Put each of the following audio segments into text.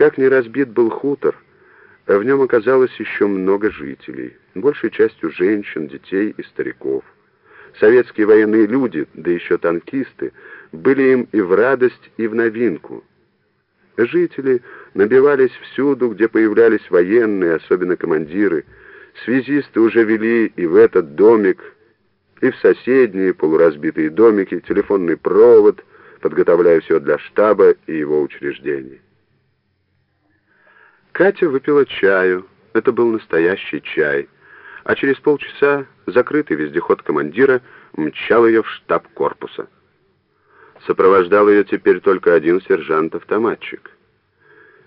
Как не разбит был хутор, а в нем оказалось еще много жителей, большей частью женщин, детей и стариков. Советские военные люди, да еще танкисты, были им и в радость, и в новинку. Жители набивались всюду, где появлялись военные, особенно командиры. Связисты уже вели и в этот домик, и в соседние полуразбитые домики телефонный провод, подготовляя все для штаба и его учреждений. Катя выпила чаю, это был настоящий чай, а через полчаса закрытый вездеход командира мчал ее в штаб корпуса. Сопровождал ее теперь только один сержант-автоматчик.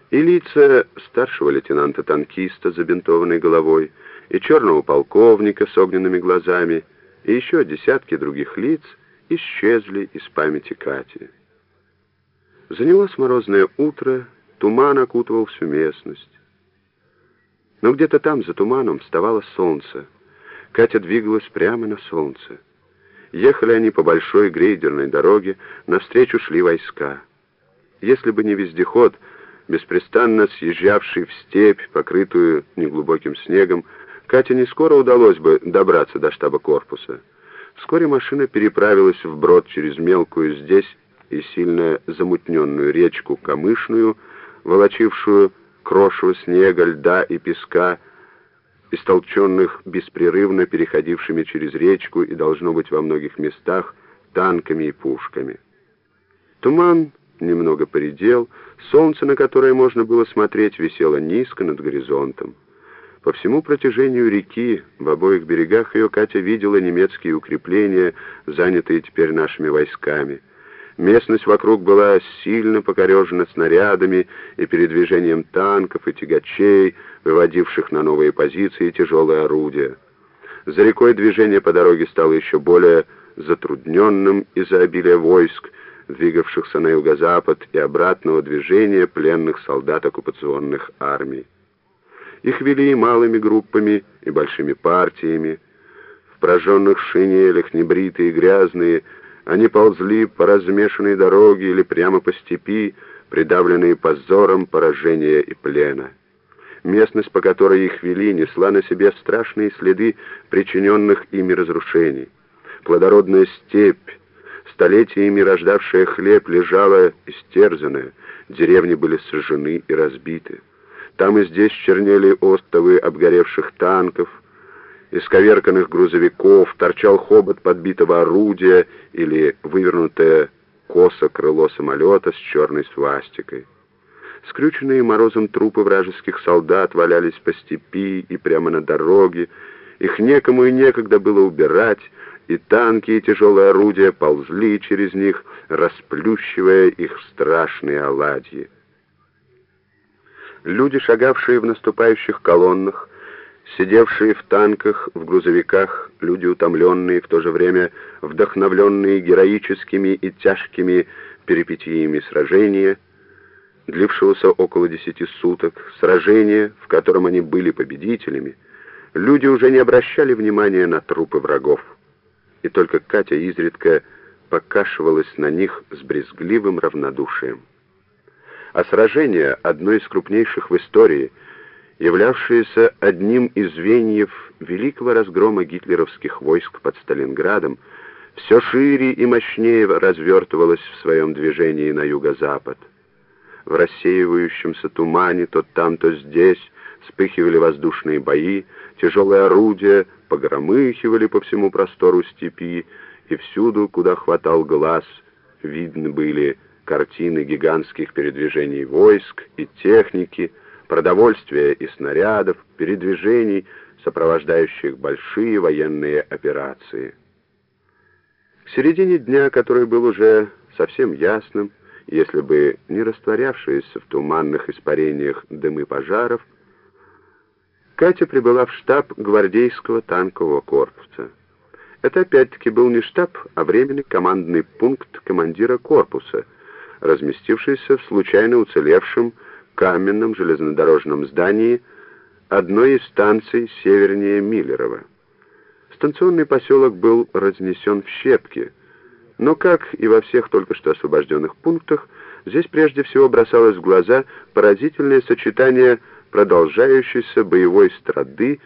И лица старшего лейтенанта-танкиста с забинтованной головой, и черного полковника с огненными глазами, и еще десятки других лиц исчезли из памяти Кати. Занялось морозное утро, туман окутывал всю местность. Но где-то там, за туманом, вставало солнце. Катя двигалась прямо на солнце. Ехали они по большой грейдерной дороге, навстречу шли войска. Если бы не вездеход, беспрестанно съезжавший в степь, покрытую неглубоким снегом, Кате не скоро удалось бы добраться до штаба корпуса. Вскоре машина переправилась вброд через мелкую здесь и сильно замутненную речку Камышную, волочившую крошево снега, льда и песка, истолченных беспрерывно переходившими через речку и, должно быть, во многих местах, танками и пушками. Туман немного поредел, солнце, на которое можно было смотреть, висело низко над горизонтом. По всему протяжению реки, в обоих берегах ее Катя видела немецкие укрепления, занятые теперь нашими войсками — Местность вокруг была сильно покорежена снарядами и передвижением танков и тягачей, выводивших на новые позиции тяжелые орудия. За рекой движение по дороге стало еще более затрудненным из-за обилия войск, двигавшихся на юго-запад и обратного движения пленных солдат оккупационных армий. Их вели малыми группами, и большими партиями. В прожженных шинелях, небритые и грязные, они ползли по размешанной дороге или прямо по степи, придавленные позором поражения и плена. Местность, по которой их вели, несла на себе страшные следы причиненных ими разрушений. Плодородная степь, столетиями рождавшая хлеб, лежала истерзанная, деревни были сожжены и разбиты. Там и здесь чернели остовы обгоревших танков, исковерканных грузовиков, торчал хобот подбитого орудия или вывернутое косо крыло самолета с черной свастикой. Скрюченные морозом трупы вражеских солдат валялись по степи и прямо на дороге, их некому и некогда было убирать, и танки и тяжелые орудия ползли через них, расплющивая их страшные оладьи. Люди, шагавшие в наступающих колоннах, Сидевшие в танках, в грузовиках, люди утомленные, в то же время вдохновленные героическими и тяжкими перипетиями сражения, длившегося около десяти суток, сражения, в котором они были победителями, люди уже не обращали внимания на трупы врагов, и только Катя изредка покашивалась на них с брезгливым равнодушием. А сражение, одно из крупнейших в истории – являвшееся одним из звеньев великого разгрома гитлеровских войск под Сталинградом, все шире и мощнее развертывалось в своем движении на юго-запад. В рассеивающемся тумане то там, то здесь вспыхивали воздушные бои, тяжелые орудия погромыхивали по всему простору степи, и всюду, куда хватал глаз, видны были картины гигантских передвижений войск и техники, продовольствия и снарядов, передвижений, сопровождающих большие военные операции. К середине дня, который был уже совсем ясным, если бы не растворявшиеся в туманных испарениях дымы пожаров, Катя прибыла в штаб гвардейского танкового корпуса. Это опять-таки был не штаб, а временный командный пункт командира корпуса, разместившийся в случайно уцелевшем каменном железнодорожном здании одной из станций севернее Миллерова. Станционный поселок был разнесен в щепки, но, как и во всех только что освобожденных пунктах, Здесь прежде всего бросалось в глаза поразительное сочетание продолжающейся боевой страды